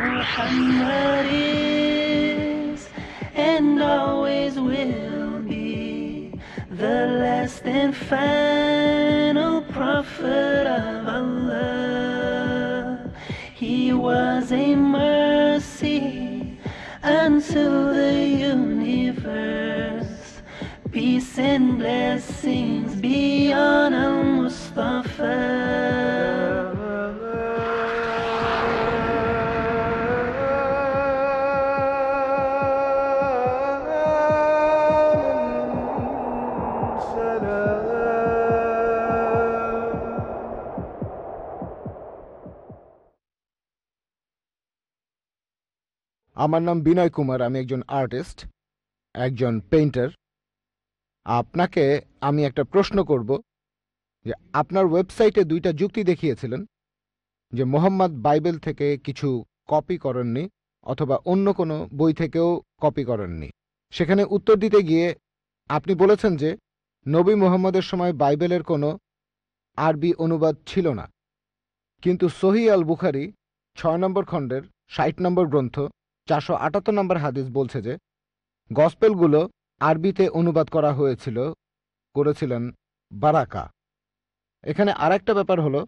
Muhammad is and always will be the last and final prophet of Allah. He was a mercy unto the universe. Peace and blessings be on Al আমার নাম বিনয় কুমার, আমি একজন artist, একজন painter. আপনাকে আমি একটা প্রশ্ন করব যে আপনার ওয়েবসাইটে দুইটা যুক্তি দেখিয়েছিলেন যে মোহাম্মদ বাইবেল থেকে কিছু কপি করেননি অথবা অন্য কোনো বই থেকেও কপি করেননি। সেখানে উত্তর দিতে গিয়ে আপনি বলেছেন যে নবী মোহাম্মদের সময় বাইবেলের কোনো আরবি অনুবাদ ছিল না। কিন্তু সহি আল বুখারি ছয় নম্বর খণ্ডের ষাট নম্বর গ্রন্থ চারশো আটাত্তর নম্বর হাদিস বলছে যে, গসপেলগুলো আরবিতে অনুবাদ করা হয়েছিল, করেছিলেন বারাকা। এখানে আরেকটা ব্যাপার হলো,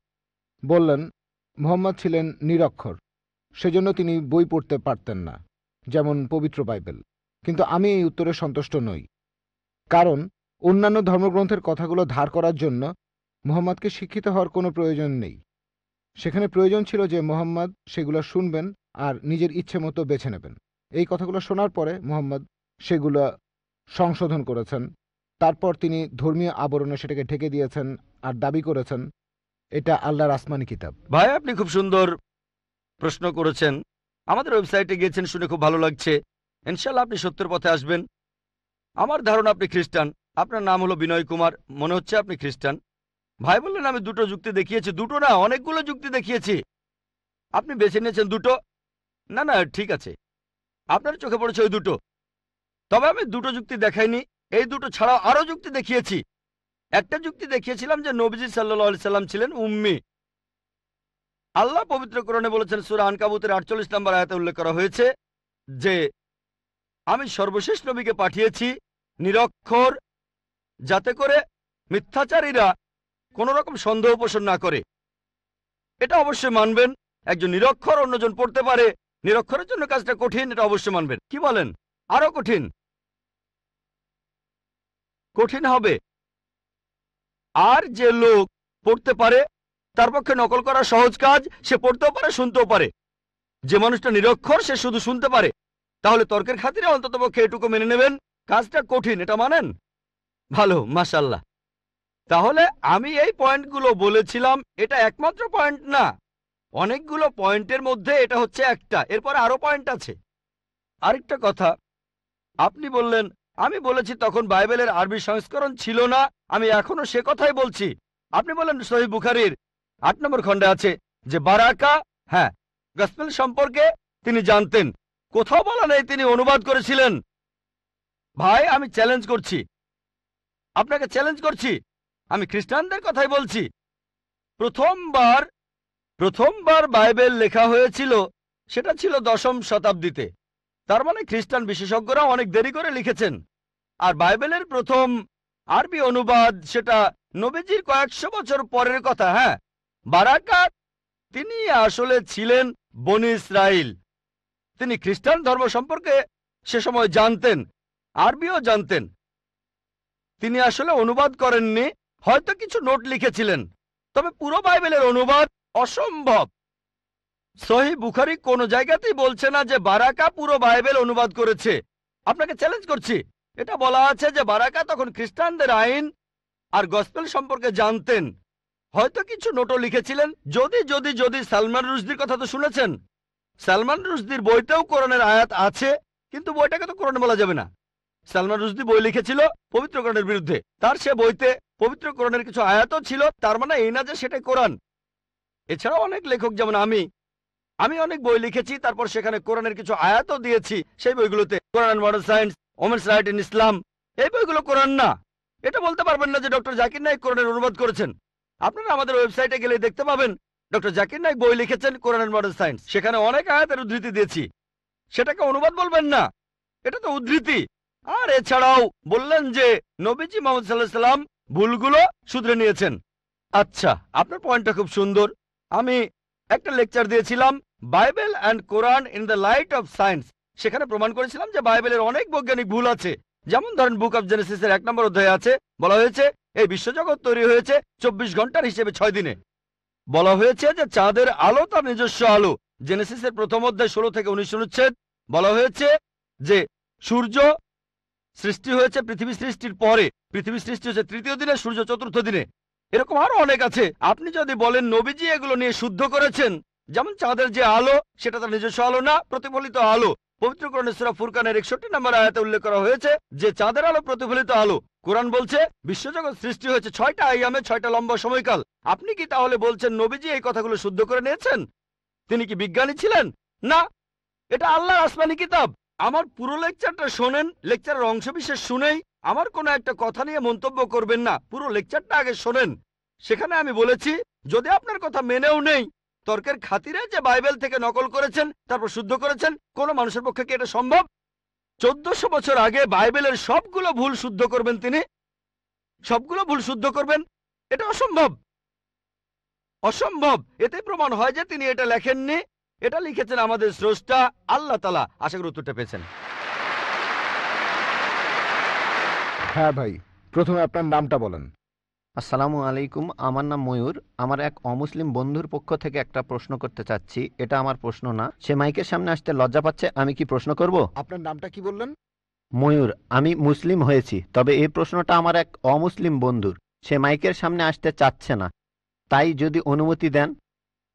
বললেন মোহাম্মদ ছিলেন নিরক্ষর, সেজন্য তিনি বই পড়তে পারতেন না, যেমন পবিত্র বাইবেল। কিন্তু আমি এই উত্তরে সন্তুষ্ট নই। কারণ অন্যান্য ধর্মগ্রন্থের কথাগুলো ধার করার জন্য মোহাম্মদকে শিক্ষিত হওয়ার কোনো প্রয়োজন নেই। সেখানে প্রয়োজন ছিল যে মোহাম্মদ সেগুলো শুনবেন আর নিজের ইচ্ছে মতো বেছে নেবেন। এই কথাগুলো শোনার পরে মোহাম্মদ সেগুলো সংশোধন করেছেন। তারপর তিনি ধর্মীয় আবরণে সেটাকে ঢেকে দিয়েছেন আর দাবি করেছেন, এটা আল্লাহর আসমানি কিতাব। ভাই, আপনি খুব সুন্দর প্রশ্ন করেছেন। আমাদের ওয়েবসাইটে গিয়েছেন শুনে খুব ভালো লাগছে। ইনশাল্লাহ আপনি সত্যের পথে আসবেন। আমার ধারণা আপনি খ্রিস্টান। আপনার নাম হলো বিনয় কুমার, মনে হচ্ছে আপনি খ্রিস্টান। ভাই বললেন, আমি দুটো যুক্তি দেখিয়েছি। দুটো না, অনেকগুলো যুক্তি দেখিয়েছি। আপনি বেছে নিয়েছেন দুটো। না না, ঠিক আছে। আপনার চোখে পড়েছে ওই দুটো। তবে আমি দুটো যুক্তি দেখাইনি। এই দুটো ছাড়াও আরও যুক্তি দেখিয়েছি। একটা যুক্তি দেখিয়েছিলাম যে নবীজি সাল্লাহ সাল্লাম ছিলেন উম্মি। আল্লাহ পবিত্র করণে বলেছেন, সুরা আনকাবুতের আটচল্লিশ নম্বর আয়াতে উল্লেখ করা হয়েছে যে, আমি সর্বশেষ নবীকে পাঠিয়েছি নিরক্ষর, যাতে করে মিথ্যাচারীরা কোন রকম সন্দেহ পোষণ না করে। এটা অবশ্যই মানবেন, একজন নিরক্ষর অন্যজন পড়তে পারে নিরক্ষরের জন্য কাজটা কঠিন, এটা অবশ্যই মানবেন। কি বলেন? আরও কঠিন। কঠিন হবে। আর যে লোক পড়তে পারে, তার পক্ষে নকল করা সহজ কাজ, সে পড়তেও পারে, শুনতেও পারে। যে মানুষটা নিরক্ষর, সে শুধু শুনতে পারে। তাহলে তর্কের খাতিরে অন্তত পক্ষে এটুকু মেনে নেবেন, কাজটা কঠিন, এটা মানেন? ভালো মাসাল্লাহ তাহলে আমি এই পয়েন্টগুলো বলেছিলাম, এটা একমাত্র পয়েন্ট না। অনেকগুলো পয়েন্টের মধ্যে এটা হচ্ছে একটা, এরপরে আরও পয়েন্ট আছে। আরেকটা কথা, আপনি বললেন, আমি বলেছি তখন বাইবেলের আরবি সংস্করণ ছিল না, আমি এখনও সে কথাই বলছি। আপনি বলেন সহি বুখারির আট নম্বর খণ্ডে আছে যে, বারাকা হ্যাঁ গসপেল সম্পর্কে তিনি জানতেন, কোথাও বলা নেই তিনি অনুবাদ করেছিলেন। ভাই, আমি চ্যালেঞ্জ করছি। আপনাকে চ্যালেঞ্জ করছি, আমি খ্রিস্টানদের কথাই বলছি। প্রথমবার প্রথমবার বাইবেল লেখা হয়েছিল, সেটা ছিল দশম শতাব্দীতে। তার মানে খ্রিস্টান বিশেষজ্ঞরা অনেক দেরি করে লিখেছেন। আর বাইবেলের প্রথম আরবি অনুবাদ সেটা নবীজির কয়েকশো বছর পরের কথা হ্যাঁ? বারাকাত তিনি আসলে ছিলেন বনি ইসরাইল। তিনি খ্রিস্টান ধর্ম সম্পর্কে সে সময় জানতেন, আরবিও জানতেন। তিনি আসলে অনুবাদ করেননি, হয়তো কিছু নোট লিখেছিলেন। তবে পুরো বাইবেলের অনুবাদ অসম্ভব। সহি বুখারি কোন জায়গাতেই বলছে না যে বারাকা পুরো বাইবেল অনুবাদ করেছে। আপনাকে চ্যালেঞ্জ করছি। এটা বলা আছে যে বারাকা তখন খ্রিস্টানদের আইন আর গসপেল সম্পর্কে জানতেন। হয়তো কিছু নোটও লিখেছিলেন। যদি যদি যদি সালমান রুশদির কথা তো শুনেছেন। সালমান রুশদির বইতেও কোরআনের আয়াত আছে, কিন্তু বইটাকে তো কোরআন বলা যাবে না। সালমান রুশদি বই লিখেছিল পবিত্র কোরআনের বিরুদ্ধে। তার সে বইতে পবিত্র কোরআনের কিছু আয়াতও ছিল, তার মানে এই না যে সেটাই কোরআন। এছাড়াও অনেক লেখক, যেমন আমি। আমি অনেক বই লিখেছি, তারপর সেখানে কোরআনের কিছু আয়াতও দিয়েছি। সেই বইগুলোতে Quran modern science women's right in Islam এই বইগুলো কোরআন না। এটা বলতে পারবেন না যে ডক্টর জাকির নাইক কোরআনের অনুবাদ করেছেন। আপনারা আমাদের ওয়েবসাইটে গেলে দেখতে পাবেন, ডক্টর জাকির নাইক বই লিখেছেন কোরআন মডার্ন সায়েন্স সেখানে অনেক আয়াতের উদ্ধৃতি দিয়েছি। সেটাকে অনুবাদ বলবেন না। এটা তো উদ্ধৃতি। আর এছাড়াও বললেন যে নবীজি মোহাম্মদ সাল্লাহ সাল্লাম ভুলগুলো শুধরে নিয়েছেন। আচ্ছা আপনার পয়েন্টটা খুব সুন্দর। আমি একটা লেকচার দিয়েছিলাম Bible and Quran in the light of science সেখানে প্রমাণ করেছিলাম যে বাইবেলের অনেক বৈজ্ঞানিক ভুল আছে। যেমন ধরেন বুক অফ জেনেসিসের এক নম্বর অধ্যায় আছে, বলা হয়েছে, এই বিশ্বজগৎ তৈরি হয়েছে চব্বিশ ঘণ্টার হিসেবে ছয় দিনে। বলা হয়েছে যে চাঁদের আলো তার নিজস্ব আলো। জেনেসিসের প্রথম অধ্যায় ষোলো থেকে উনিশ অনুচ্ছেদ বলা হয়েছে যে সূর্য সৃষ্টি হয়েছে পৃথিবী সৃষ্টির পরে। পৃথিবী সৃষ্টি হচ্ছে তৃতীয় দিনে, সূর্য চতুর্থ দিনে। এরকম আরও অনেক আছে। আপনি যদি বলেন, নবীজি এগুলো নিয়ে শুদ্ধ করেছেন, যেমন চাঁদের যে আলো, সেটা তার নিজস্ব আলো না, প্রতিফলিত আলো। পবিত্র কোরআনে সূরা ফুরকানের একষট্টি নম্বর আয়াতে উল্লেখ করা হয়েছে যে, চাঁদের আলো প্রতিফলিত আলো। কোরআন বলছে, বিশ্বজগৎ সৃষ্টি হয়েছে ছয়টা আইয়ামে ছয়টা লম্বা সময়কাল। আপনি কি তাহলে বলছেন, নবীজি এই কথাগুলো শুদ্ধ করে নিয়েছেন? তিনি কি বিজ্ঞানী ছিলেন? না। এটা আল্লাহর আসমানি কিতাব। আমার পুরো লেকচারটা শোনেন, লেকচারের অংশবিশেষ শুনেই আমার কোনো একটা কথা নিয়ে মন্তব্য করবেন না। পুরো লেকচারটা আগে শোনেন। সেখানে আমি বলেছি, যদি আপনার কথা মেনেও নেই, তর্কের খাতিরে যে বাইবেল থেকে নকল করেছেন, তারপর শুদ্ধ করেছেন, কোন মানুষের পক্ষে কি এটা সম্ভব? চোদ্দশো বছর আগে বাইবেলের সবগুলো ভুল শুদ্ধ করবেন তিনি? সবগুলো ভুল শুদ্ধ করবেন? এটা অসম্ভব। অসম্ভব। এতে প্রমাণ হয় যে তিনি এটা লেখেননি। এটা লিখেছেন আমাদের স্রষ্টা আল্লাহ তালা আশা করি উত্তরটা পেয়েছেন। হ্যাঁ ভাই প্রথমে আপনার নামটা বলেন। আসসালামু আলাইকুম আমার নাম ময়ূর। আমার এক অমুসলিম বন্ধুর পক্ষ থেকে একটা প্রশ্ন করতে চাচ্ছি। এটা আমার প্রশ্ন না। সে মাইকের সামনে আসতে লজ্জা পাচ্ছে আমি কি প্রশ্ন করব? আপনার নামটা কি বললেন? ময়ূর আমি মুসলিম হয়েছি তবে এই প্রশ্নটা আমার এক অমুসলিম বন্ধুর। সে মাইকের সামনে আসতে চাচ্ছে না। তাই যদি অনুমতি দেন।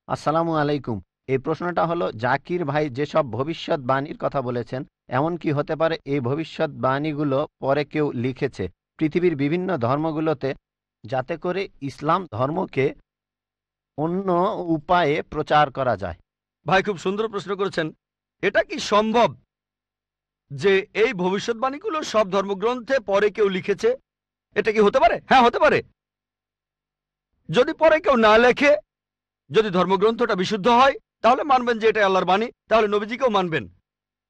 আসসালামু আলাইকুম এই প্রশ্নটা হলো জাকির ভাই যেসব ভবিষ্যৎবাণীর কথা বলেছেন এমন কি হতে পারে এই ভবিষ্যৎবাণীগুলো পরে কেউ লিখেছে? পৃথিবীর বিভিন্ন ধর্মগুলোতে যাতে করে ইসলাম ধর্মকে অন্য উপায়ে প্রচার করা যায়। ভাই, খুব সুন্দর প্রশ্ন করেছেন। এটা কি সম্ভব যে এই ভবিষ্যৎবাণীগুলো সব ধর্মগ্রন্থে পরে কেউ লিখেছে? এটা কি হতে পারে? হ্যাঁ হতে পারে। যদি পরে কেউ না লেখে, যদি ধর্মগ্রন্থটা বিশুদ্ধ হয়, তাহলে মানবেন যে এটা আল্লাহর বাণী, তাহলে নবীজিকেও মানবেন।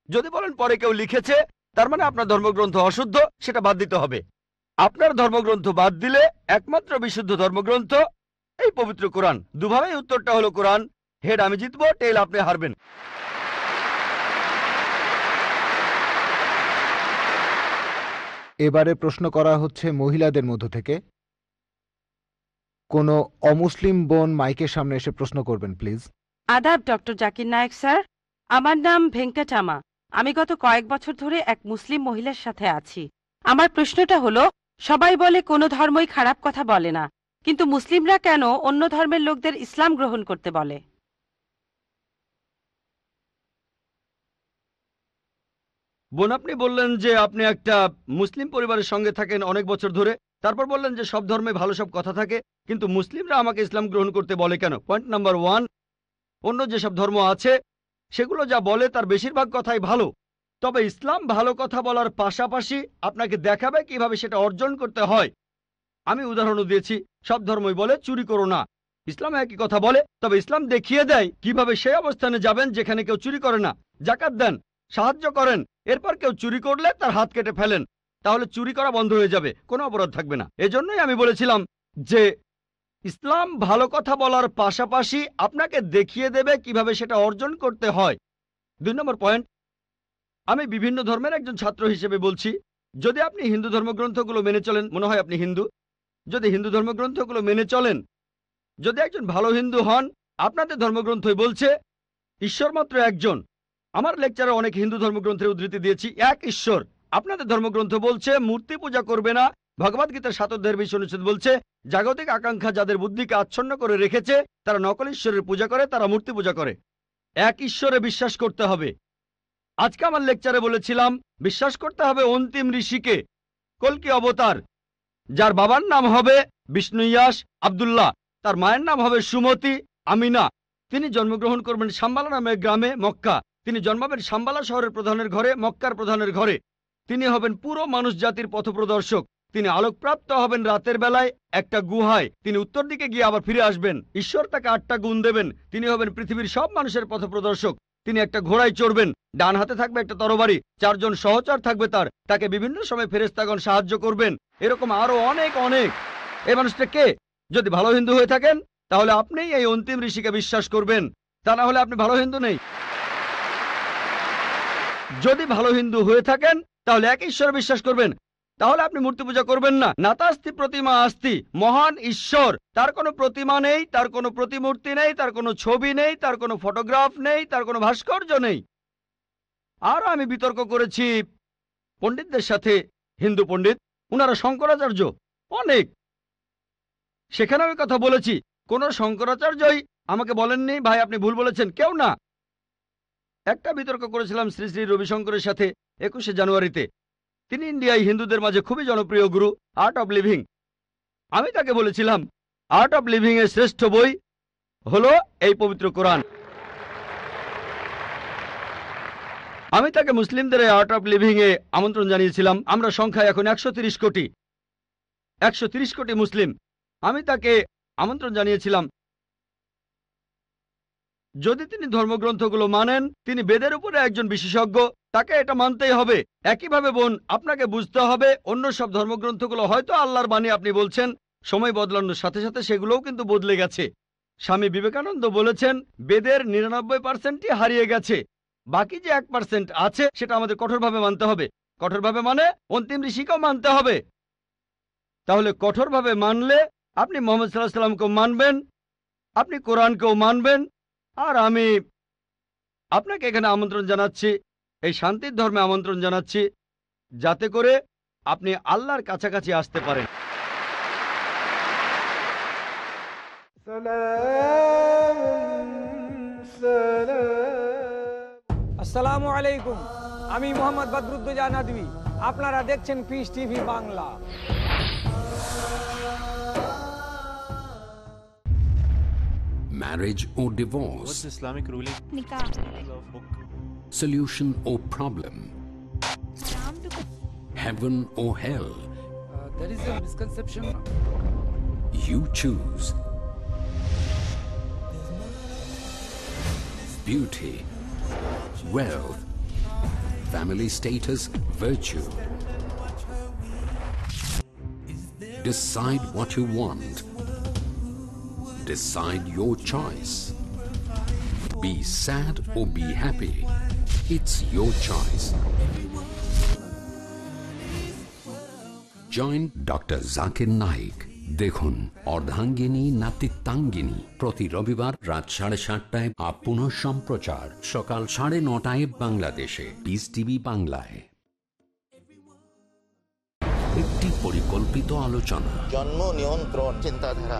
যদি বলেন পরে কেউ লিখেছে তার মানে আপনার ধর্মগ্রন্থ অশুদ্ধ সেটা বাদ দিতে হবে। আপনার ধর্মগ্রন্থ বাদ দিলে একমাত্র বিশুদ্ধ ধর্মগ্রন্থ এই পবিত্র কোরআন। দুভাবেই উত্তরটা হলো কোরআন হেড আমি জিতবো টেল আপনি হারবেন। এবারে প্রশ্ন করা হচ্ছে মহিলাদের মধ্য থেকে। কোনো অমুসলিম বোন মাইকের সামনে এসে প্রশ্ন করবেন প্লিজ। আদাব ডক্টর জাকির নায়েক স্যার। আমার নাম ভেঙ্কটামা আমি গত কয়েক বছর ধরে এক মুসলিম মহিলার সাথে আছি। আমার প্রশ্নটা হলো, সবাই বলে কোনো ধর্মই খারাপ কথা বলে না, কিন্তু মুসলিমরা কেন অন্য ধর্মের লোকদের ইসলাম গ্রহণ করতে বলে? বোন, আপনি বললেন যে আপনি একটা মুসলিম পরিবারের সঙ্গে থাকেন অনেক বছর ধরে, তারপর বললেন যে সব ধর্মে ভালো সব কথা থাকে, কিন্তু মুসলিমরা আমাকে ইসলাম গ্রহণ করতে বলে কেন? পয়েন্ট নাম্বার ওয়ান অন্য যেসব ধর্ম আছে সেগুলো যা বলে তার বেশিরভাগ কথাই ভালো। তবে ইসলাম ভালো কথা বলার পাশাপাশি আপনাকে দেখাবে কীভাবে সেটা অর্জন করতে হয়। আমি উদাহরণও দিয়েছি, সব ধর্মই বলে চুরি করো না। ইসলাম একই কথা বলে, তবে ইসলাম দেখিয়ে দেয় কীভাবে সেই অবস্থানে যাবেন যেখানে কেউ চুরি করে না। জাকাত দেন, সাহায্য করেন, এরপর কেউ চুরি করলে তার হাত কেটে ফেলেন। তাহলে চুরি করা বন্ধ হয়ে যাবে, কোনো অপরাধ থাকবে না। এজন্যই আমি বলেছিলাম যে ইসলাম ভালো কথা বলার পাশাপাশি আপনাকে দেখিয়ে দেবে কীভাবে সেটা অর্জন করতে হয়। দুই নম্বর পয়েন্ট, আমি বিভিন্ন ধর্মের একজন ছাত্র হিসেবে বলছি, যদি আপনি হিন্দু ধর্মগ্রন্থগুলো মেনে চলেন, মনে হয় আপনি হিন্দু, যদি হিন্দু ধর্মগ্রন্থগুলো মেনে চলেন, যদি একজন ভালো হিন্দু হন, আপনাদের ধর্মগ্রন্থই বলছে ঈশ্বর মাত্র একজন। আমার লেকচারে অনেক হিন্দু ধর্মগ্রন্থের উদ্ধৃতি দিয়েছি, এক ঈশ্বর। আপনাদের ধর্মগ্রন্থ বলছে, মূর্তি পূজা করবে না ভগবদ গীতার সাত অধ্যায়ের অনুচ্ছেদ বলছে, জাগতিক আকাঙ্ক্ষা যাদের বুদ্ধিকে আচ্ছন্ন করে রেখেছে, তারা নকল ঈশ্বরের পূজা করে, তারা মূর্তি পূজা করে। এক ঈশ্বরে বিশ্বাস করতে হবে। আজকে আমার লেকচারে বলেছিলাম, বিশ্বাস করতে হবে অন্তিম ঋষিকে। কলকি অবতার, যার বাবার নাম হবে বিষ্ণু ইয়াস আবদুল্লাহ, তার মায়ের নাম হবে সুমতি আমিনা। তিনি জন্মগ্রহণ করবেন সাম্বালা নামের গ্রামে মক্কা। তিনি জন্মাবেন সাম্বালা শহরের প্রধানের ঘরে, মক্কার প্রধানের ঘরে। তিনি হবেন পুরো মানুষ জাতির পথপ্রদর্শক। তিনি আলোকপ্রাপ্ত হবেন রাতের বেলায় একটা গুহায়। তিনি উত্তর দিকে গিয়ে আবার ফিরে আসবেন। ঈশ্বর তাকে আটটা গুণ দেবেন। তিনি হবেন পৃথিবীর সব মানুষের পথপ্রদর্শক। তিনি একটা ঘোড়ায় চড়বেন। ডান হাতে থাকবে একটা তরবারি। চারজন সহচর থাকবে তার। তাকে বিভিন্ন সময় ফেরেস্তাগণ সাহায্য করবেন। এরকম আরও অনেক অনেক। এই মানুষটা কে? যদি ভালো হিন্দু হয়ে থাকেন, তাহলে আপনিই এই অন্তিম ঋষিকে বিশ্বাস করবেন। তা না হলে আপনি ভালো হিন্দু নেই। যদি ভালো হিন্দু হয়ে থাকেন, তাহলে এক ঈশ্বর বিশ্বাস করবেন। তাহলে আপনি মূর্তি পূজা করবেন না। নাতাস্তি প্রতিমা আস্তি। মহান ঈশ্বর। তার কোনো প্রতিমা নেই, তার কোনো প্রতিমূর্তি নেই, তার কোনো ছবি নেই, তার কোনো ফটোগ্রাফ নেই, তার কোনো ভাস্কর্য নেই। আর আমি বিতর্ক করেছি পণ্ডিতদের সাথে, হিন্দু পণ্ডিত, উনারা শঙ্করাচার্য, অনেক। সেখানে আমি কথা বলেছি, কোন শঙ্করাচার্যই আমাকে বলেননি, ভাই আপনি ভুল বলেছেন, কেউ না। একটা বিতর্ক করেছিলাম শ্রী শ্রী রবিশঙ্করের সাথে, একুশে জানুয়ারিতে। তিনি ইন্ডিয়ায় হিন্দুদের মাঝে খুবই জনপ্রিয় গুরু আর্ট অব লিভিং আমি তাকে বলেছিলাম আর্ট অব লিভিং এর শ্রেষ্ঠ বই হলো এই পবিত্র কোরআন। আমি তাকে মুসলিমদের আর্ট অব লিভিং এ আমন্ত্রণ জানিয়েছিলাম, আমরা সংখ্যায় এখন একশো কোটি। একশো কোটি মুসলিম। আমি তাকে আমন্ত্রণ জানিয়েছিলাম যদি তিনি ধর্মগ্রন্থগুলো মানেন, তিনি বেদের উপরে একজন বিশেষজ্ঞ, তাকে এটা মানতেই হবে। একইভাবে বোন, আপনাকে বুঝতে হবে, অন্য সব ধর্মগ্রন্থগুলো হয়তো আল্লাহর বাণী আপনি বলছেন, সময় বদলানোর সাথে সাথে সেগুলোও কিন্তু বদলে গেছে। স্বামী বিবেকানন্দ বলেছেন, বেদের নিরানব্বই পার্সেন্টই হারিয়ে গেছে। বাকি যে এক পার্সেন্ট আছে, সেটা আমাদের কঠোরভাবে মানতে হবে। কঠোরভাবে মানে অন্তিম ঋষিকেও মানতে হবে। তাহলে কঠোরভাবে মানলে আপনি মোহাম্মদ সাল্লাহ সাল্লামকেও মানবেন, আপনি কোরআনকেও মানবেন আর আমি আপনাকে এখানে আমন্ত্রণ জানাচ্ছি, এই শান্তির ধর্মে আমন্ত্রণ জানাচ্ছি, যাতে করে আপনি আল্লাহর কাছাকাছি আসতে পারেন। আসসালামু আলাইকুম। আমি মোহাম্মদ বদরুদ্দোজা নদী আপনারা দেখছেন Peace TV Bangla. Marriage or divorce? Islamic ruling? Solution or problem? Heaven or hell? there is a misconception. You choose. Beauty, wealth, family status, virtue. Decide what you want. Decide your choice. Be sad or be happy. It's your choice. Join doctor Zakir Naik দেখুন অর্ধাঙ্গিনী, নাতিত্বাঙ্গিনী প্রতি রবিবার রাত সাড়ে সাতটায় up পুনঃ সম্প্রচার সকাল সাড়ে নটায় বাংলাদেশে পিস টিভি বাংলায় একটি পরিকল্পিত আলোচনা জন্ম নিয়ন্ত্রণ চিন্তাধারা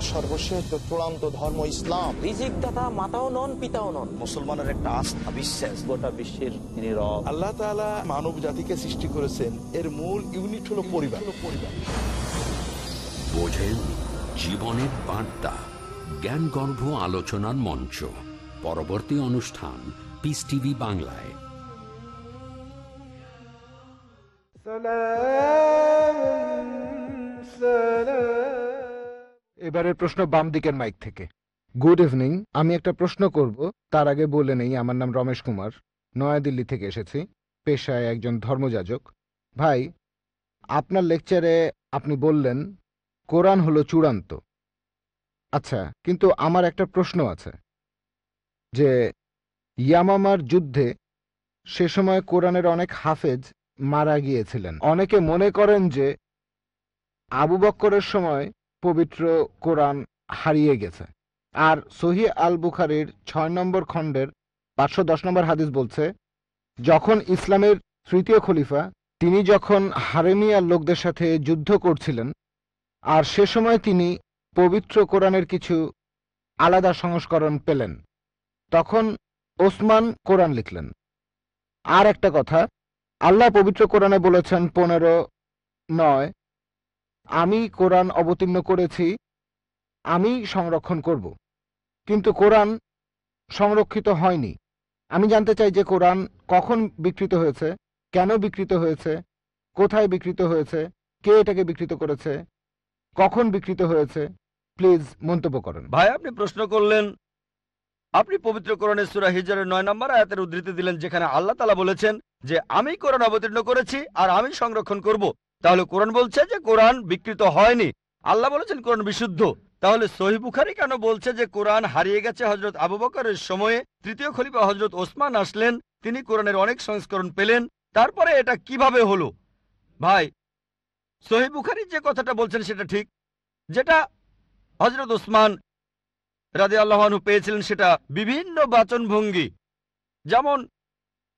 সর্বশেষ চূড়ান্ত ধর্ম ইসলাম। রিজিক দাতা মাতাও নন পিতাও নন। মুসলমানের একটা আস্থা বিশ্বাস। গোটা বিশ্বের তিনি রব। আল্লাহ তাআলা মানব জাতিকে সৃষ্টি করেছেন। এর মূল ইউনিট হলো পরিবার। পরিবার। বোঝেন জীবনের বার্তা জ্ঞানগর্ভ আলোচনার মঞ্চ। পরবর্তী অনুষ্ঠান পিস টিভি বাংলায়। এবারের প্রশ্ন বাম দিকের মাইক থেকে। গুড ইভিনিং আমি একটা প্রশ্ন করব। তার আগে বলে নেই, আমার নাম রমেশ কুমার। নয়াদিল্লি থেকে এসেছি। পেশায় একজন ধর্মযাজক। ভাই, আপনার লেকচারে আপনি বললেন, কোরআন হলো চূড়ান্ত। আচ্ছা কিন্তু আমার একটা প্রশ্ন আছে। যে, ইয়ামামার যুদ্ধে সে সময় কোরআনের অনেক হাফেজ মারা গিয়েছিলেন। অনেকে মনে করেন যে, আবু বক্করের সময় পবিত্র কোরআন হারিয়ে গেছে। আর সহি আল বুখারির ছয় নম্বর খণ্ডের পাঁচশো দশ নম্বর হাদিস বলছে, যখন ইসলামের তৃতীয় খলিফা, তিনি যখন হারেমিয়ার লোকদের সাথে যুদ্ধ করছিলেন, আর সে সময় তিনি পবিত্র কোরআনের কিছু আলাদা সংস্করণ পেলেন, তখন ওসমান কোরআন লিখলেন। আর একটা কথা, আল্লাহ পবিত্র কোরআনে বলেছেন পনেরো নয় আমি কোরআন অবতীর্ণ করেছি, আমি সংরক্ষণ করব। কিন্তু কোরআন সংরক্ষিত হয়নি। আমি জানতে চাই যে কোরআন কখন বিকৃত হয়েছে, কেন বিকৃত হয়েছে, কোথায় বিকৃত হয়েছে, কে এটাকে বিকৃত করেছে, কখন বিকৃত হয়েছে, প্লিজ মন্তব্য করেন। ভাই, আপনি প্রশ্ন করলেন, আপনি পবিত্র কোরআনের সুরা হিজরের নয় নম্বর আয়াতের উদ্ধৃতি দিলেন, যেখানে আল্লাহ তালা বলেছেন যে, আমি কোরআন অবতীর্ণ করেছি আর আমি সংরক্ষণ করব। তাহলে কোরআন বলছে যে কোরআন বিকৃত হয়নি। আল্লাহ বলেছেন কোরআন বিশুদ্ধ। তাহলে সহি বুখারি কেন বলছে যে কোরআন হারিয়ে গেছে হজরত আবু বকরের সময়ে? তৃতীয় খলিফা হজরত ওসমান আসলেন, তিনি কোরআনের অনেক সংস্করণ পেলেন। তারপরে এটা কীভাবে হলো? ভাই, সহি বুখারি যে কথাটা বলছেন সেটা ঠিক। যেটা হজরত ওসমান রাদে আল্লাহানু পেয়েছিলেন সেটা বিভিন্ন বাচন ভঙ্গি যেমন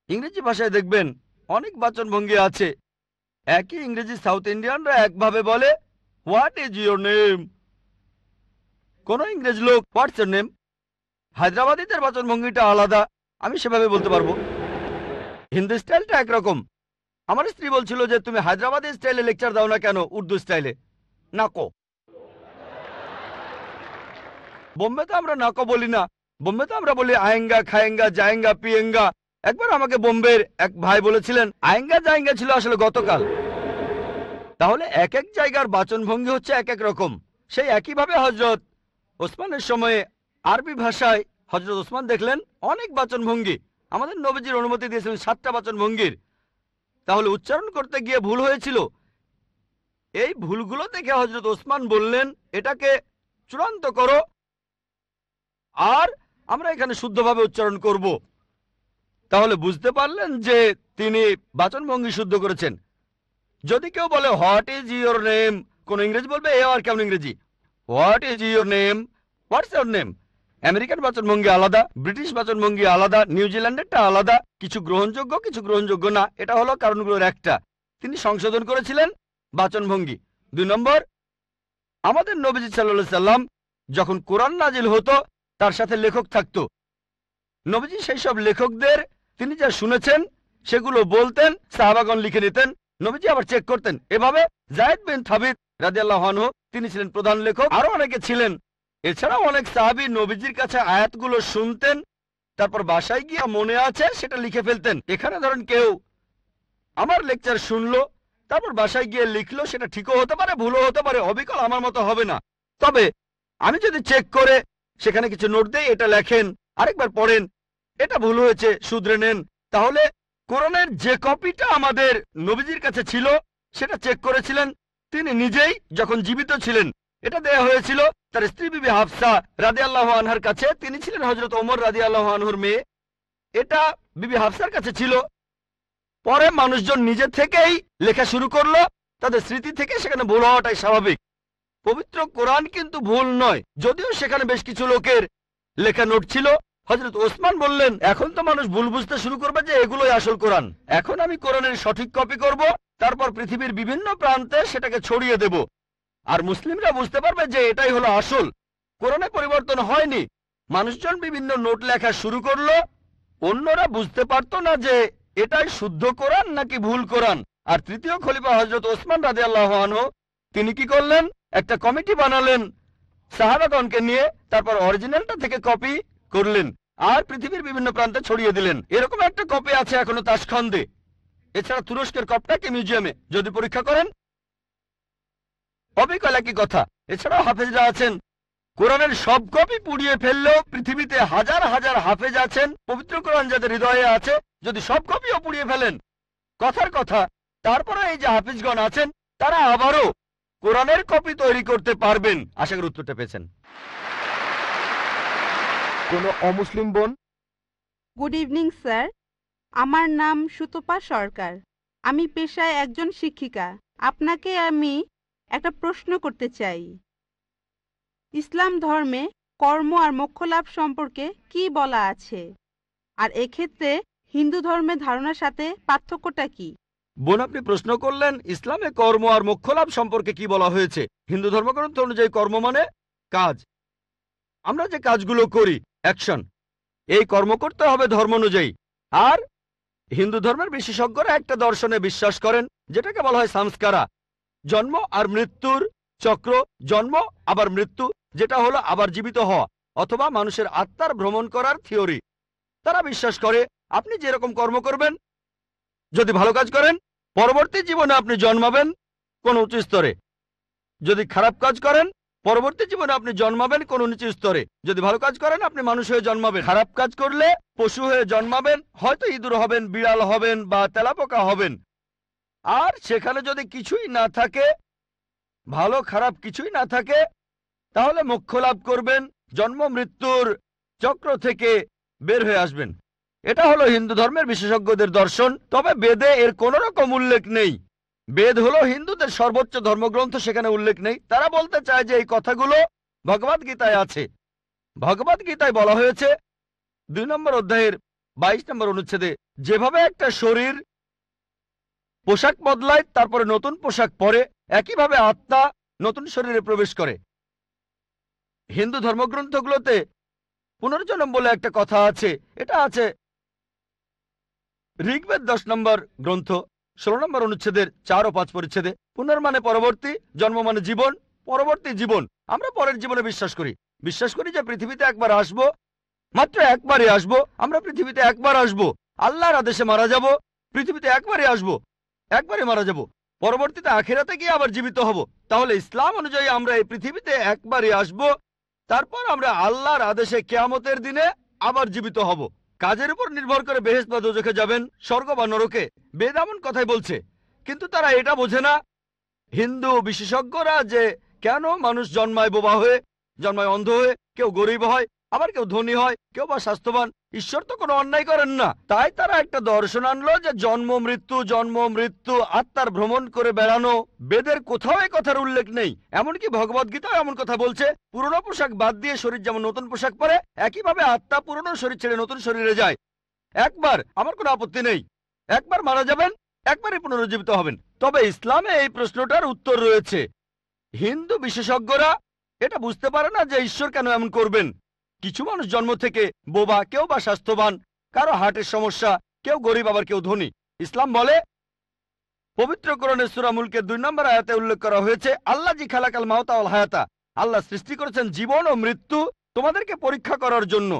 ইংরেজি ভাষায় দেখবেন, অনেক বাচন ভঙ্গি আছে। একই ইংরেজি সাউথ ইন্ডিয়ানরা একভাবে বলে হোয়াট ইজ ইউর নেম কোন ইংরেজ লোক হোয়াটস ইউর নেম হায়দ্রাবাদিদের বাচন ভঙ্গিটা আলাদা, আমি সেভাবে বলতে পারব। হিন্দি স্টাইলটা একরকম। আমার স্ত্রী বলছিল যে, তুমি হায়দ্রাবাদি স্টাইলে লেকচার দাও না কেন, উর্দু স্টাইলে? নাকো বোম্বেতে আমরা নাকো বলি না। বোম্বেতে আমরা বলি আয়েঙ্গা, খায়েঙ্গা, জায়েঙ্গা, পিয়েঙ্গা। একবার আমাকে বোম্বের এক ভাই বলেছিলেন, আয়েঙ্গা জায়েঙ্গা ছিল আসলে গতকাল। তাহলে এক এক জায়গার বাচনভঙ্গি হচ্ছে এক এক রকম। সেই একইভাবে হজরত ওসমানের সময়ে আরবি ভাষায় হজরত ওসমান দেখলেন, অনেক বাচনভঙ্গি। আমাদের নবীজির অনুমতি দিয়েছিলেন সাতটা বাচনভঙ্গির। তাহলে উচ্চারণ করতে গিয়ে ভুল হয়েছিল। এই ভুলগুলো দেখে হজরত ওসমান বললেন, এটাকে চূড়ান্ত করো। আর আমরা এখানে শুদ্ধভাবে উচ্চারণ করব। তাহলে বুঝতে পারলেন যে তিনি বাচনভঙ্গি শুদ্ধ করেছেন। যদি কেউ বলে হোয়াট ইজ ইউর নেম কোন ইংরেজি বলবে এ আর কেমন ইংরেজি? What is your name what's your name American বাচনভঙ্গি আলাদা, ব্রিটিশ বাচনভঙ্গি আলাদা নিউজিল্যান্ডেরটা আলাদা, কিছু গ্রহণযোগ্য কিছু গ্রহণযোগ্য না, এটা হলো কারণগুলোর একটা। তিনি সংশোধন করেছিলেন বাচনভঙ্গি। দুই নম্বর, আমাদের নবীজি সাল্লাহ সাল্লাম যখন কোরআন নাজিল হতো, তার সাথে লেখক থাকতো। নবীজি সেই সব লেখকদের তিনি যা শুনেছেন, সেগুলো বলতেন সাহাবাগন লিখে নিতেন, নবীজি আবার চেক করতেন। এভাবে জায়দ বিন থাবিদ রাজিয়াল্লাহ তিনি ছিলেন প্রধান লেখক, আরও অনেকে ছিলেন। এছাড়াও অনেক সাহাবি নবীজির কাছে আয়াতগুলো শুনতেন, তারপর বাসায় গিয়ে মনে আছে, সেটা লিখে ফেলতেন। এখানে ধরেন কেউ আমার লেকচার শুনলো, তারপর বাসায় গিয়ে লিখলো, সেটা ঠিকও হতে পারে, ভুলও হতে পারে, অবিকল আমার মতো হবে না। তবে আমি যদি চেক করে সেখানে কিছু নোট দেই, এটা লেখেন, আরেকবার পড়েন এটা ভুল হয়েছে, শুধরে নেন। তাহলে কোরআনের যে কপিটা আমাদের নবীজির কাছে ছিল, সেটা চেক করেছিলেন। তিনি নিজেই যখন জীবিত ছিলেন, এটা দেয়া হয়েছিল, তার স্ত্রী বিবি হাফসা রাদে আল্লাহ আনহার কাছে, তিনি ছিলেন হজরত ওমর রাদি আল্লাহ আনহুর মেয়ে। এটা বিবি হাফসার কাছে ছিল। পরে মানুষজন নিজে থেকেই লেখা শুরু করল, তাদের স্মৃতি থেকে সেখানে ভুল হওয়াটাই স্বাভাবিক। পবিত্র কোরআন কিন্তু ভুল নয়, যদিও সেখানে বেশ কিছু লোকের লেখা নোট ছিল। হজরত ওসমান বললেন, এখন তো মানুষ ভুল বুঝতে শুরু করবে যে এগুলোই আসল কোরআন। এখন আমি কোরআনের সঠিক কপি করব, তারপর পৃথিবীর বিভিন্ন প্রান্তে সেটাকে ছড়িয়ে দেব। আর মুসলিমরা বুঝতে পারবে যে এটাই হলো আসল। কোরআনে পরিবর্তন হয়নি। মানুষজন বিভিন্ন নোট লেখা শুরু করল। অন্যরা বুঝতে পারতো না যে এটাই শুদ্ধ কোরআন নাকি ভুল কোরআন। আর তৃতীয় খলিফা হজরত ওসমান রাজে আল্লাহ তিনি কি করলেন? একটা কমিটি বানালেন সাহাবাগণকে নিয়ে, তারপর অরিজিনালটা থেকে কপি করলেন। আর পৃথিবীর বিভিন্ন প্রান্তে ছড়িয়ে দিলেন। এরকম একটা কপি আছে এখনও তাসখন্দে। এছাড়া তুরস্কের কপটাকে মিউজিয়ামে, যদি পরীক্ষা করেন। অবিকল একই কথা। এছাড়াও হাফেজরা আছেন। কোরআনের সব কপি পুড়িয়ে ফেললেও পৃথিবীতে হাজার হাজার হাফেজ আছেন। পবিত্র কোরআন যাদের হৃদয়ে আছে, যদি সব কপিও পুড়িয়ে ফেলেন। কথার কথা, তারপরে এই যে হাফিজগণ আছেন, তারা আবারও কোরআনের কপি তৈরি করতে পারবেন। আশা করি উত্তরটা পেয়েছেন। কোনো অমুসলিম বোন? গুড ইভিনিং স্যার আমার নাম সুতপা সরকার। আমি পেশায় একজন শিক্ষিকা। আপনাকে আমি একটা প্রশ্ন করতে চাই। ইসলাম ধর্মে কর্ম আর মোক্ষ লাভ সম্পর্কে কি বলা আছে? আর এক্ষেত্রে হিন্দু ধর্মের ধারণার সাথে পার্থক্যটা কি? বোন আপনি প্রশ্ন করলেন ইসলামে কর্ম আর মোক্ষ লাভ সম্পর্কে কি বলা হয়েছে? হিন্দু ধর্মগ্রন্থ অনুযায়ী কর্ম মানে কাজ। আমরা যে কাজগুলো করি অ্যাকশন। এই কর্ম করতে হবে ধর্ম অনুযায়ী। আর হিন্দু ধর্মের বিশেষজ্ঞরা একটা দর্শনে বিশ্বাস করেন, যেটাকে বলা হয় সংস্কারা। জন্ম আর মৃত্যুর চক্র, জন্ম, আবার মৃত্যু, যেটা হলো আবার জীবিত হওয়া, অথবা মানুষের আত্মার ভ্রমণ করার থিওরি। তারা বিশ্বাস করে, আপনি যেরকম কর্ম করবেন, যদি ভালো কাজ করেন, পরবর্তী জীবনে আপনি জন্মাবেন কোন উচ্চ স্তরে। যদি খারাপ কাজ করেন পরবর্তী জীবনে আপনি জন্মাবেন কোন নিচু স্তরে। যদি ভালো কাজ করেন, আপনি মানুষ হয়ে জন্মাবেন। খারাপ কাজ করলে পশু হয়ে জন্মাবেন, হয়তো ইঁদুর হবেন, বিড়াল হবেন বা তেলাপোকা হবেন। আর সেখানে যদি কিছুই না থাকে, ভালো খারাপ কিছুই না থাকে, তাহলে মোক্ষ লাভ করবেন, জন্ম মৃত্যুর চক্র থেকে বের হয়ে আসবেন। এটা হলো হিন্দু ধর্মের বিশেষজ্ঞদের দর্শন। তবে বেদে এর কোন রকম উল্লেখ নেই। বেদ হলো হিন্দুদের সর্বোচ্চ ধর্মগ্রন্থ, সেখানে উল্লেখ নেই। তারা বলতে চায় যে এই কথাগুলো ভগবদ গীতায় আছে। ভগবদ গীতায় বলা হয়েছে, দুই নম্বর অধ্যায়ের বাইশ নম্বর অনুচ্ছেদে, যেভাবে একটা শরীর পোশাক বদলায়, তারপরে নতুন পোশাক পরে, একইভাবে আত্মা নতুন শরীরে প্রবেশ করে। হিন্দু ধর্মগ্রন্থগুলোতে পুনর্জন্ম বলে একটা কথা আছে। এটা আছে ঋগ্বেদ দশ নম্বর গ্রন্থ। ষোলো নম্বর অনুচ্ছেদের চার ও পাঁচ পরিচ্ছেদে পুনর্মানে পরবর্তী জন্ম মানে জীবন, পরবর্তী জীবন। আমরা পরের জীবনে বিশ্বাস করি। বিশ্বাস করি যে পৃথিবীতে একবার আসব, মাত্র একবারই আসব, আমরা পৃথিবীতে একবার আসব। আল্লাহর আদেশে মারা যাব, পৃথিবীতে একবারই আসব, একবারই মারা যাব। পরবর্তীতে আখেরাতে গিয়ে আবার জীবিত হব। তাহলে ইসলাম অনুযায়ী আমরা এই পৃথিবীতে একবারই আসব, তারপর আমরা আল্লাহর আদেশে কেয়ামতের দিনে আবার জীবিত হব। কাজের উপর নির্ভর করে বেহেস বা দোজখে যাবেন, স্বর্গ বা নরকে। বেদ এমন কথাই বলছে, কিন্তু তারা এটা বোঝে না। হিন্দু বিশেষজ্ঞরা যে কেন মানুষ জন্মায় বোবা হয়ে, জন্মায় অন্ধ হয়ে, কেউ গরিব হয় আবার কেউ ধনী হয়, কেউ বা স্বাস্থ্যবান। ঈশ্বর তো কোনো অন্যায় করেন না। তাই তারা একটা দর্শন আনলো যে জন্ম, মৃত্যু জন্ম, মৃত্যু, আত্মার ভ্রমণ করে বেড়ানো, বেদের কোথাও এই কথার উল্লেখ নেই। এমনকি ভগবদ গীতাও এমন কথা বলছে, পুরনো পোশাক বাদ দিয়ে শরীর যেমন নতুন পোশাক পরে, একইভাবে আত্মা পুরনো শরীর ছেড়ে নতুন শরীরে যায়। একবার, আমার কোনো আপত্তি নেই। একবার মারা যাবেন, একবারই পুনরুজ্জীবিত হবেন। তবে ইসলামে এই প্রশ্নটার উত্তর রয়েছে। হিন্দু বিশেষজ্ঞরা এটা বুঝতে পারে না যে ঈশ্বর কেন এমন করবেন। কিছু মানুষ জন্ম থেকে বোবা, কেউ বা স্বাস্থ্যবান, কারও হার্টের সমস্যা, কেউ গরিব, আবার কেউ ধনী। ইসলাম বলে পবিত্র করণের সুরামুলকে দুই নম্বর আয়াতে উল্লেখ করা হয়েছে, আল্লাহ জি খালাকাল মাহতা আল হায়াতা। আল্লাহ সৃষ্টি করেছেন জীবন ও মৃত্যু তোমাদেরকে পরীক্ষা করার জন্য।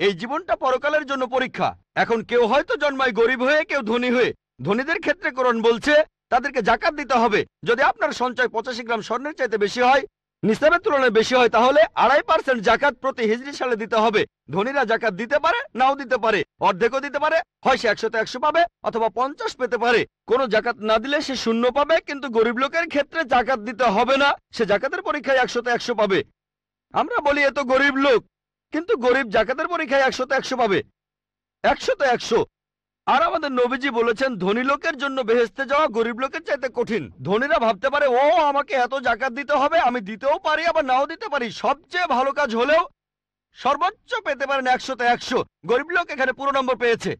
এই জীবনটা পরকালের জন্য পরীক্ষা। এখন কেউ হয়তো জন্মায় গরিব হয়ে, কেউ ধনী হয়ে। ধনীদের ক্ষেত্রে করণ বলছে, তাদেরকে জাকাত দিতে হবে। যদি আপনার সঞ্চয় পঁচাশি গ্রাম স্বর্ণের চাইতে বেশি হয় নিসাবের তুলনায় বেশি হয়, তাহলে আড়াই পার্সেন্ট জাকাত প্রতি হিজড়ি সালে দিতে হবে। ধনীরা জাকাত দিতে পারে, নাও দিতে পারে। অর্ধেকও দিতে পারে, হয় সে একশোতে একশো পাবে অথবা পঞ্চাশ পেতে পারে। কোনো জাকাত না দিলে সে শূন্য পাবে, কিন্তু গরিব লোকের ক্ষেত্রে জাকাত দিতে হবে না, সে জাকাতের পরীক্ষায় একশোতে একশো পাবে। আমরা বলি এত গরিব লোক, কিন্তু গরিব জাকাতের পরীক্ষায় একশোতে একশো পাবে। একশোতে একশো আর আমাদের নবীজি বলেছেন, ধনী লোকের জন্য বেহেস্তে যাওয়া গরিব লোকের চাইতে কঠিন। ধনীরা ভাবতে পারে, ও, আমাকে এত জাকাত দিতে হবে, আমি দিতেও পারি, আবার নাও দিতে পারি। সবচেয়ে ভালো কাজ হলেও সর্বোচ্চ পেতে পারেন একশোতে একশো। গরিব লোক এখানে পুরো নম্বর পেয়েছে।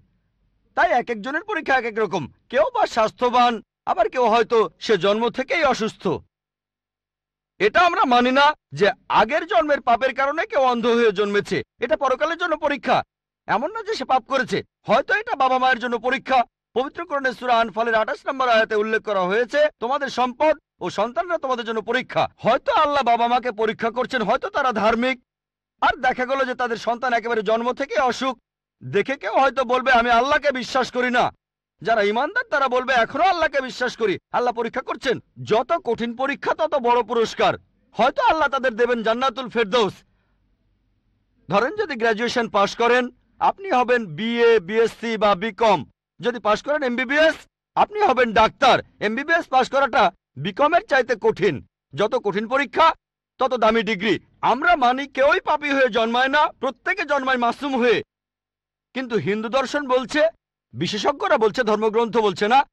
তাই এক একজনের পরীক্ষা এক এক রকম। কেউ বা স্বাস্থ্যবান, আবার কেউ হয়তো সে জন্ম থেকেই অসুস্থ। এটা আমরা মানি না যে আগের জন্মের পাপের কারণে কেউ অন্ধ হয়ে জন্মেছে। এটা পরকালের জন্য পরীক্ষা। এমন না যে সে পাপ করেছে, হয়তো এটা বাবা মায়ের জন্য পরীক্ষা। পবিত্রকরণে সুরা আনফালের আঠাশ নম্বর আয়াতে উল্লেখ করা হয়েছে, তোমাদের সম্পদ ও সন্তানরা তোমাদের জন্য পরীক্ষা। হয়তো আল্লাহ বাবা মাকে পরীক্ষা করছেন, হয়তো তারা ধার্মিক। আর দেখা গেল যে তাদের সন্তান একেবারে জন্ম থেকে অসুখ। দেখে কেউ হয়তো বলবে, আমি আল্লাহকে বিশ্বাস করি না। যারা ইমানদার তারা বলবে, এখনও আল্লাহকে বিশ্বাস করি। আল্লাহ পরীক্ষা করছেন, যত কঠিন পরীক্ষা, তত বড় পুরস্কার। হয়তো আল্লাহ তাদের দেবেন জান্নাতুল ফেরদৌস। ধরেন যদি গ্রাজুয়েশন পাশ করেন আপনি হবেন বিএ বিএসসি বা বিকম যদি পাশ করেন এমবিবিএস আপনি হবেন ডাক্তার। এমবিবিএস পাশ করাটা বিকমের চাইতে কঠিন। যত কঠিন পরীক্ষা, তত দামি ডিগ্রি। আমরা মানি কেউই পাপি হয়ে জন্মায় না, প্রত্যেকে জন্মায় মাসুম হয়ে। কিন্তু হিন্দু দর্শন বলছে, বিশেষজ্ঞরা বলছে, ধর্মগ্রন্থ বলছে না।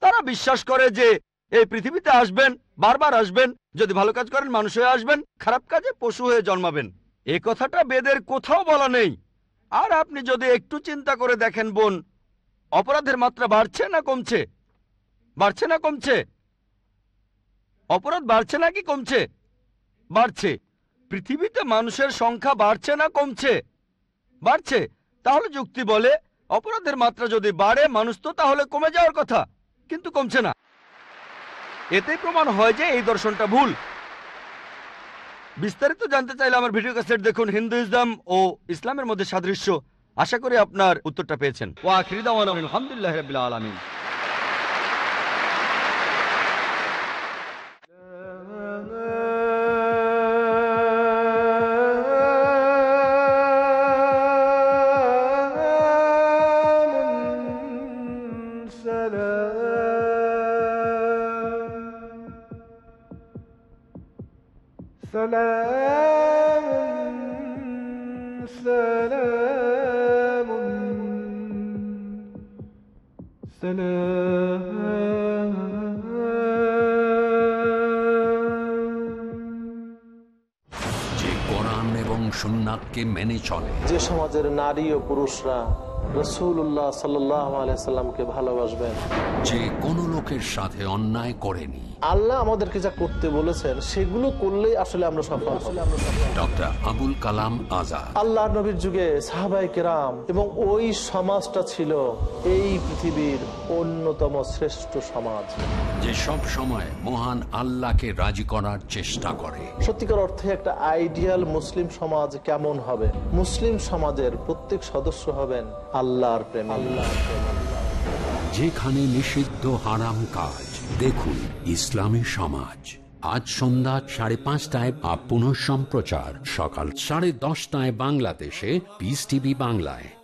তারা বিশ্বাস করে যে এই পৃথিবীতে আসবেন, বারবার আসবেন। যদি ভালো কাজ করেন, মানুষ হয়ে আসবেন, খারাপ কাজে পশু হয়ে জন্মাবেন। এ কথাটা বেদের কোথাও বলা নেই। আর আপনি যদি একটু চিন্তা করে দেখেন বোন, অপরাধের মাত্রা বাড়ছে না কমছে? বাড়ছে না কমছে? অপরাধ বাড়ছে নাকি কমছে? বাড়ছে। পৃথিবীতে মানুষের সংখ্যা বাড়ছে না কমছে? বাড়ছে। তাহলে যুক্তি বলে, অপরাধের মাত্রা যদি বাড়ে মানুষ তো তাহলে কমে যাওয়ার কথা, কিন্তু কমছে না। এতে প্রমাণ হয় যে এই দর্শনটা ভুল। বিস্তারিত জানতে চাইলে আমার ভিডিও ক্যাসেট দেখুন হিন্দুইজম ও ইসলামের মধ্যে সাদৃশ্য। আশা করি আপনার উত্তরটা পেয়েছেন। ওয়াখির দাওয়ানা আলহামদুলিল্লাহ রাব্বিল আলামিন। সুন্নাতকে মেনে চলে। যে সমাজের নারী ও পুরুষরা রসুল্লাহ সাল্লামকে ভালোবাসবেন। যে কোনো লোকের সাথে অন্যায় করেনি। আল্লাহ আমাদেরকে যা করতে বলেছেন সেগুলো করলেই আসলে আমরা সফল ডক্টর আবুল কালাম আজাদ। আল্লাহ নবীর যুগে সাহাবাই কেরাম এবং ওই সমাজটা ছিল এই পৃথিবীর অন্যতম শ্রেষ্ঠ সমাজ। যে সব সময় মহান আল্লাহকে রাজি করার চেষ্টা করে। সত্যিকার অর্থে একটা আইডিয়াল মুসলিম সমাজ কেমন হবে? মুসলিম সমাজের প্রত্যেক সদস্য হবেন আল্লাহর প্রেম। আল্লাহর প্রেম যেখানে নিষিদ্ধ হারাম কাজ। দেখুন ইসলামী সমাজ। আজ সন্ধ্যা সাড়ে পাঁচটায় বা পুনঃ সম্প্রচার সকাল সাড়ে দশটায় বাংলাদেশে পিস টিভি বাংলায়।